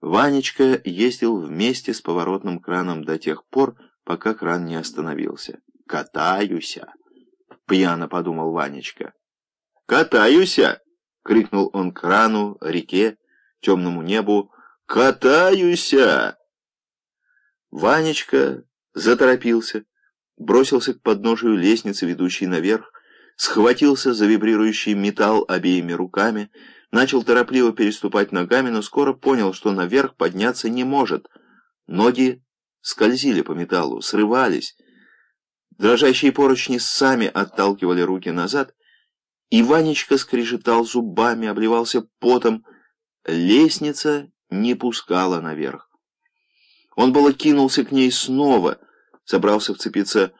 Ванечка ездил вместе с поворотным краном до тех пор, пока кран не остановился. «Катаюся!» — пьяно подумал Ванечка. «Катаюся!» — крикнул он крану, реке, темному небу. «Катаюся!» Ванечка заторопился, бросился к подножию лестницы, ведущей наверх, схватился за вибрирующий металл обеими руками, начал торопливо переступать ногами, но скоро понял, что наверх подняться не может. Ноги скользили по металлу, срывались. Дрожащие поручни сами отталкивали руки назад, и Ванечка скрежетал зубами, обливался потом. Лестница не пускала наверх. Он было кинулся к ней снова, собрался вцепиться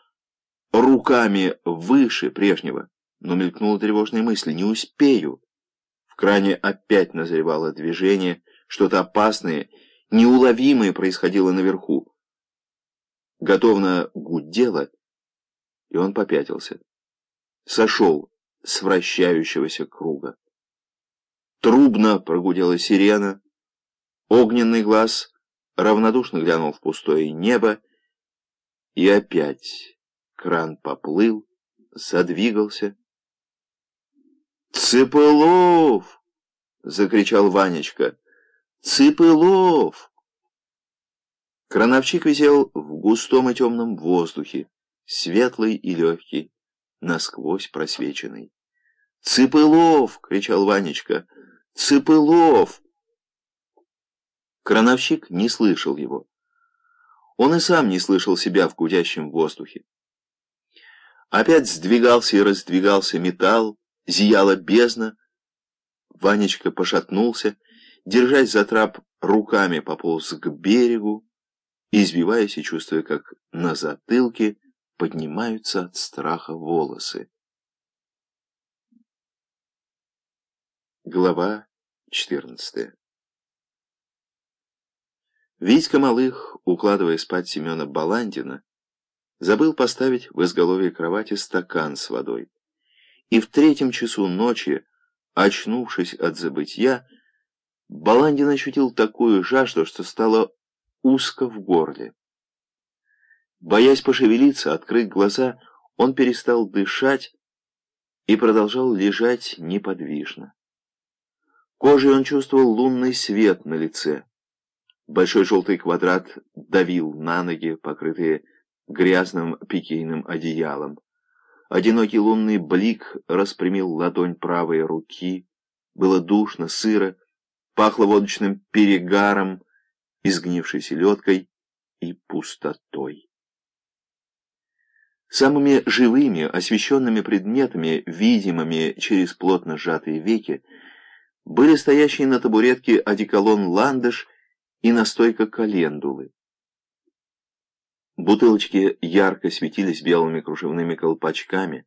руками выше прежнего, но мелькнула тревожная мысль «не успею». Кране опять назревало движение, что-то опасное, неуловимое происходило наверху. Готовно гудело, и он попятился. Сошел с вращающегося круга. Трубно прогудела сирена, огненный глаз равнодушно глянул в пустое небо, и опять кран поплыл, задвигался. «Цыпылов!» — закричал Ванечка. «Цыпылов!» Крановщик висел в густом и темном воздухе, светлый и легкий, насквозь просвеченный. «Цыпылов!» — кричал Ванечка. «Цыпылов!» Крановщик не слышал его. Он и сам не слышал себя в гудящем воздухе. Опять сдвигался и раздвигался металл, зияла бездна. Ванечка пошатнулся, держась за трап, руками пополз к берегу, избиваясь и чувствуя, как на затылке поднимаются от страха волосы. Глава 14 Витька Малых, укладывая спать Семена Баландина, забыл поставить в изголовье кровати стакан с водой. И в третьем часу ночи, очнувшись от забытья, Баландин ощутил такую жажду, что стало узко в горле. Боясь пошевелиться, открыть глаза, он перестал дышать и продолжал лежать неподвижно. Кожей он чувствовал лунный свет на лице. Большой желтый квадрат давил на ноги, покрытые грязным пикейным одеялом. Одинокий лунный блик распрямил ладонь правой руки. Было душно, сыро, пахло водочным перегаром, изгнившей селедкой и пустотой. Самыми живыми, освещенными предметами, видимыми через плотно сжатые веки, были стоящие на табуретке одеколон «Ландыш» и настойка календулы. Бутылочки ярко светились белыми кружевными колпачками.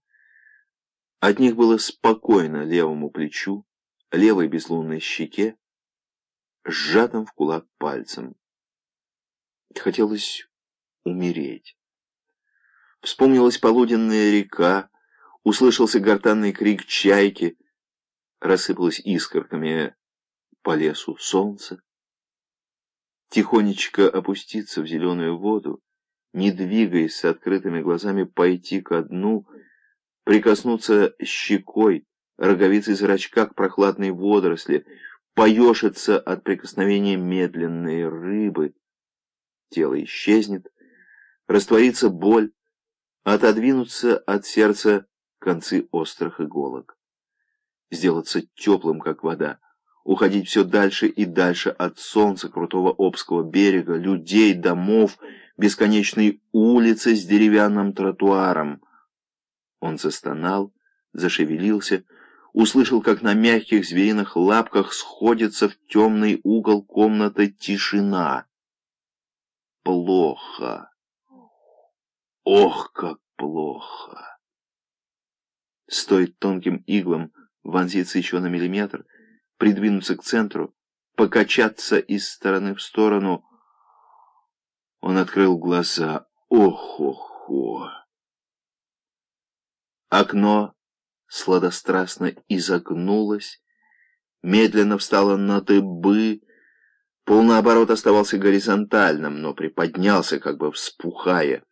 От них было спокойно левому плечу, левой безлунной щеке, сжатым в кулак пальцем. Хотелось умереть. Вспомнилась полуденная река, услышался гортанный крик чайки, рассыпалось искорками по лесу солнце. Тихонечко опуститься в зеленую воду, не двигаясь с открытыми глазами, пойти ко дну, прикоснуться щекой, роговицей зрачка к прохладной водоросли, поешиться от прикосновения медленной рыбы. Тело исчезнет, растворится боль, отодвинуться от сердца концы острых иголок. Сделаться теплым, как вода, уходить все дальше и дальше от солнца, крутого Обского берега, людей, домов, бесконечной улицы с деревянным тротуаром. Он застонал, зашевелился, услышал, как на мягких звериных лапках сходится в темный угол комнаты тишина. Плохо. Ох, как плохо. Стоит тонким иглам вонзиться еще на миллиметр, придвинуться к центру, покачаться из стороны в сторону. Он открыл глаза. Ох-охо! Окно сладострастно изогнулось, медленно встало на дыбы, Полный оборот оставался горизонтальным, но приподнялся, как бы вспухая.